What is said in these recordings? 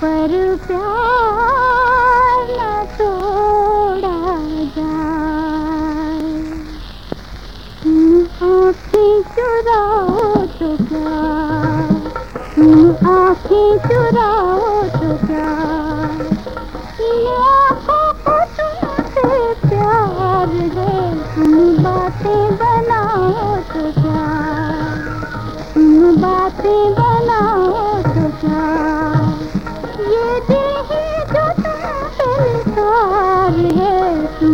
पर प्यार न तोड़ा जाए। आँखें चुराओ तो क्या आँखें चुराओ तो क्या प्यार दे, तुम बातें बनाओ तो क्या तुम बातें बनाओ तो क्या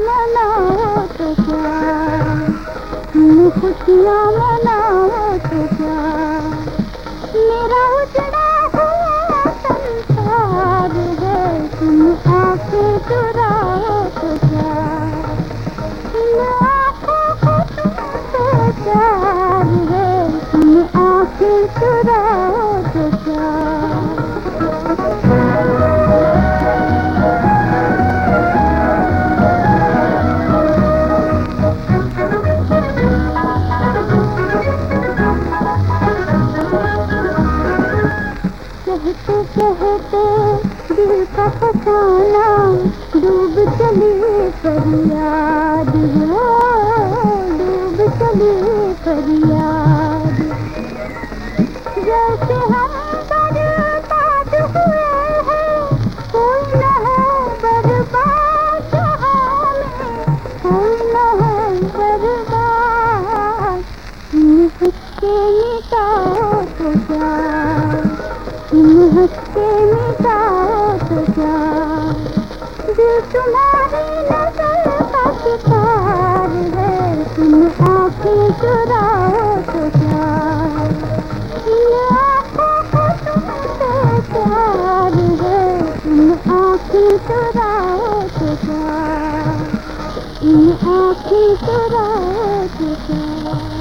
मनाओ तो क्या खुशियाँ मनाओ तो क्या मेरा उजड़ा हुआ संसार है तुम आँखें चुराओ तो क्या कहते दिल का फसाना डूब चली फरियाद डूब चली फरियाद। जैसे हम बर्बाद हुए हैं कोई न है बर्बाद जहाँ कोई न है बर्बाद। मिटाओ तो तुम हंसके तुम्हारी नज़र का शिकार है। तुम आँखें चुराओ तो क्या इन आँखों को तुमसे प्यार है। तुम आँखें चुराओ तो क्या इन आँखें चुराओ तो क्या